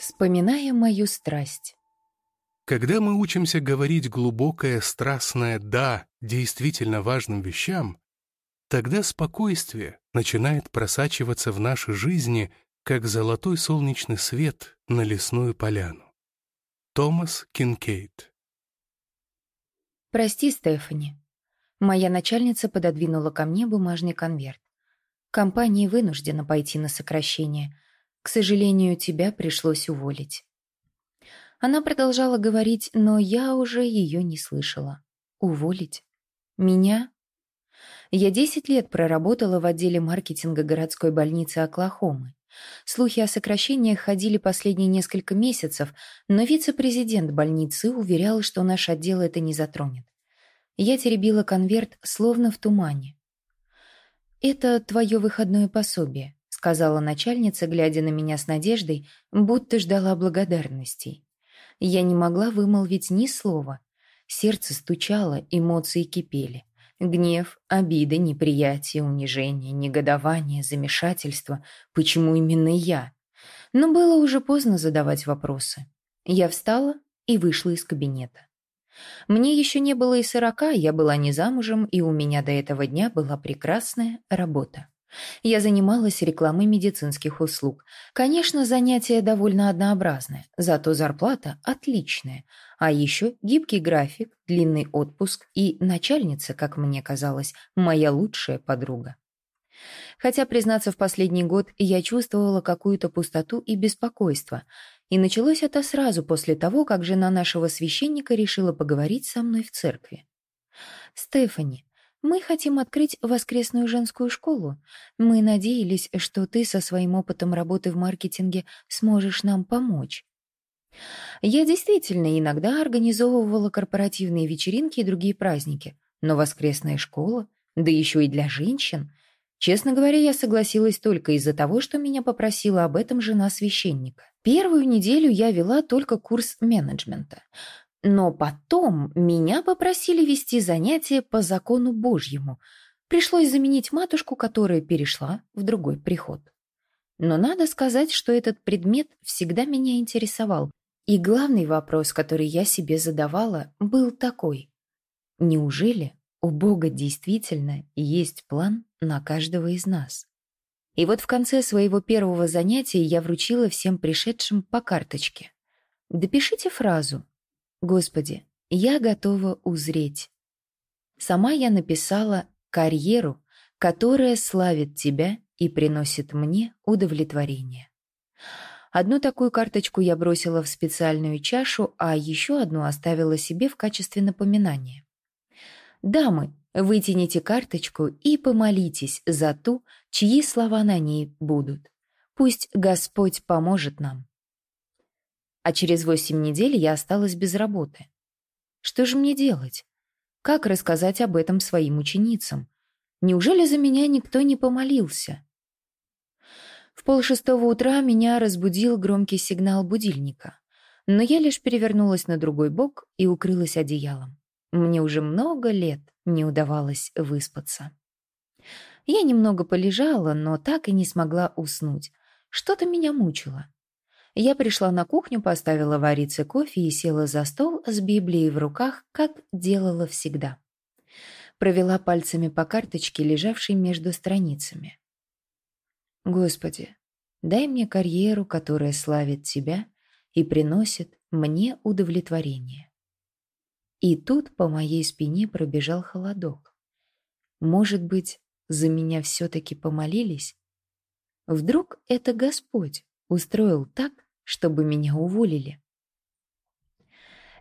Вспоминая мою страсть. Когда мы учимся говорить глубокое, страстное «да» действительно важным вещам, тогда спокойствие начинает просачиваться в наши жизни, как золотой солнечный свет на лесную поляну. Томас Кинкейт «Прости, Стефани». Моя начальница пододвинула ко мне бумажный конверт. Компания вынуждена пойти на сокращение — к сожалению, тебя пришлось уволить». Она продолжала говорить, но я уже ее не слышала. «Уволить? Меня?» Я десять лет проработала в отделе маркетинга городской больницы Оклахомы. Слухи о сокращениях ходили последние несколько месяцев, но вице-президент больницы уверял, что наш отдел это не затронет. Я теребила конверт, словно в тумане. «Это твое выходное пособие сказала начальница, глядя на меня с надеждой, будто ждала благодарностей. Я не могла вымолвить ни слова. Сердце стучало, эмоции кипели. Гнев, обида, неприятие, унижение, негодование, замешательство. Почему именно я? Но было уже поздно задавать вопросы. Я встала и вышла из кабинета. Мне еще не было и сорока, я была не замужем, и у меня до этого дня была прекрасная работа. Я занималась рекламой медицинских услуг. Конечно, занятие довольно однообразное, зато зарплата отличная. А еще гибкий график, длинный отпуск и начальница, как мне казалось, моя лучшая подруга. Хотя, признаться, в последний год я чувствовала какую-то пустоту и беспокойство. И началось это сразу после того, как жена нашего священника решила поговорить со мной в церкви. «Стефани, мы хотим открыть воскресную женскую школу. Мы надеялись, что ты со своим опытом работы в маркетинге сможешь нам помочь. Я действительно иногда организовывала корпоративные вечеринки и другие праздники, но воскресная школа, да еще и для женщин. Честно говоря, я согласилась только из-за того, что меня попросила об этом жена священника. Первую неделю я вела только курс менеджмента. Но потом меня попросили вести занятия по закону Божьему. Пришлось заменить матушку, которая перешла в другой приход. Но надо сказать, что этот предмет всегда меня интересовал. И главный вопрос, который я себе задавала, был такой. Неужели у Бога действительно есть план на каждого из нас? И вот в конце своего первого занятия я вручила всем пришедшим по карточке. Допишите фразу Господи, я готова узреть. Сама я написала карьеру, которая славит Тебя и приносит мне удовлетворение. Одну такую карточку я бросила в специальную чашу, а еще одну оставила себе в качестве напоминания. Дамы, вытяните карточку и помолитесь за ту, чьи слова на ней будут. Пусть Господь поможет нам а через восемь недель я осталась без работы. Что же мне делать? Как рассказать об этом своим ученицам? Неужели за меня никто не помолился? В полшестого утра меня разбудил громкий сигнал будильника, но я лишь перевернулась на другой бок и укрылась одеялом. Мне уже много лет не удавалось выспаться. Я немного полежала, но так и не смогла уснуть. Что-то меня мучило. Я пришла на кухню, поставила вариться кофе и села за стол с Библией в руках, как делала всегда. Провела пальцами по карточке, лежавшей между страницами. «Господи, дай мне карьеру, которая славит Тебя и приносит мне удовлетворение». И тут по моей спине пробежал холодок. Может быть, за меня все-таки помолились? Вдруг это Господь устроил так, чтобы меня уволили.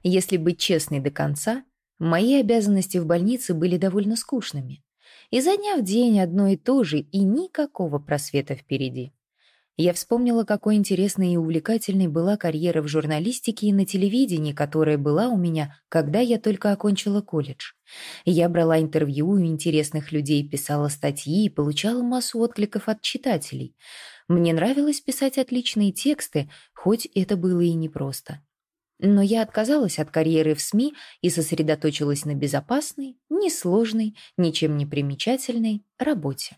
Если быть честной до конца, мои обязанности в больнице были довольно скучными. Изо дня в день одно и то же, и никакого просвета впереди. Я вспомнила, какой интересной и увлекательной была карьера в журналистике и на телевидении, которая была у меня, когда я только окончила колледж. Я брала интервью у интересных людей, писала статьи и получала массу откликов от читателей. Мне нравилось писать отличные тексты, хоть это было и непросто. Но я отказалась от карьеры в СМИ и сосредоточилась на безопасной, несложной, ничем не примечательной работе.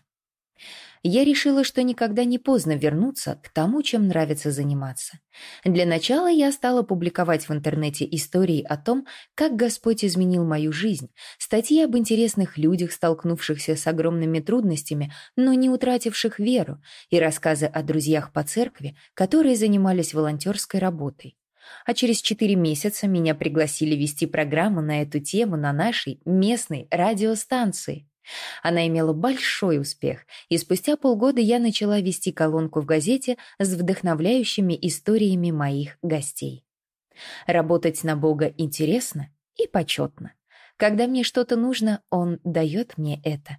Я решила, что никогда не поздно вернуться к тому, чем нравится заниматься. Для начала я стала публиковать в интернете истории о том, как Господь изменил мою жизнь, статьи об интересных людях, столкнувшихся с огромными трудностями, но не утративших веру, и рассказы о друзьях по церкви, которые занимались волонтерской работой. А через четыре месяца меня пригласили вести программу на эту тему на нашей местной радиостанции. Она имела большой успех, и спустя полгода я начала вести колонку в газете с вдохновляющими историями моих гостей. Работать на Бога интересно и почетно. Когда мне что-то нужно, Он дает мне это.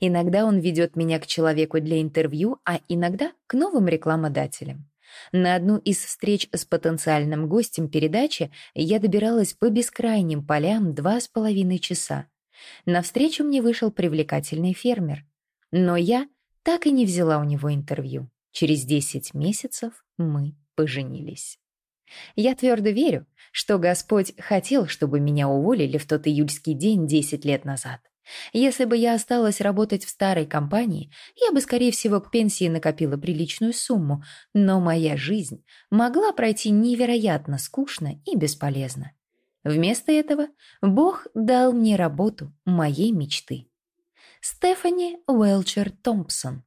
Иногда Он ведет меня к человеку для интервью, а иногда к новым рекламодателям. На одну из встреч с потенциальным гостем передачи я добиралась по бескрайним полям два с половиной часа. Навстречу мне вышел привлекательный фермер. Но я так и не взяла у него интервью. Через 10 месяцев мы поженились. Я твердо верю, что Господь хотел, чтобы меня уволили в тот июльский день 10 лет назад. Если бы я осталась работать в старой компании, я бы, скорее всего, к пенсии накопила приличную сумму, но моя жизнь могла пройти невероятно скучно и бесполезно. Вместо этого Бог дал мне работу моей мечты. Стефани Уэлчер Томпсон